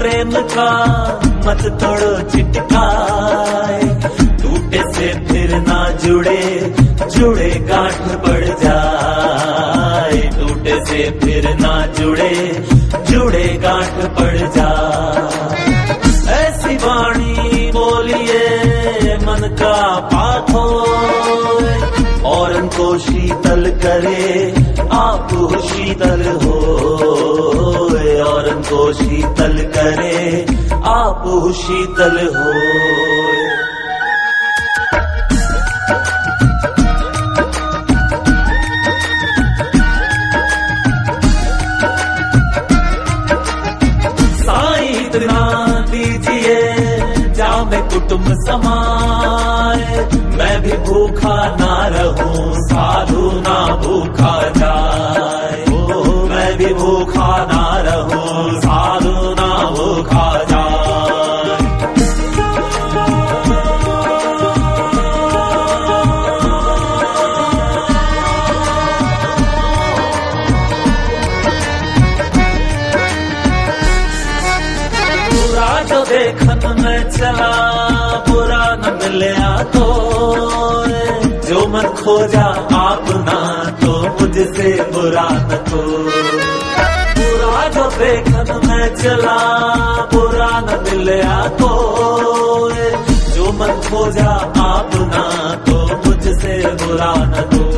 प्रेम का मत तोड़ो चिटकाए टूटे से फिर ना जुड़े जुड़े गांठ पड़ जाए। टूटे से फिर ना जुड़े जुड़े गांठ पड़ जाए। बोलिए, मन का पाथो और उनको शीतल करे, आप शीतल हो और उनको शीतल करे, आप शीतल हो दीजिए कुटुंब समाए। मैं भी भूखा ना रहूँ, साधु ना भूखा जाए। ओ मैं भी भूखा ना रहूँ, साधु ना भूखा जो देखन में चला तो जो मन खोजा आप ना तो मुझसे बुरा न तो। बुरा जो देखन मैं चला, बुरा न मिलया तो जो मन खोजा आप ना तो मुझसे बुरा न तो।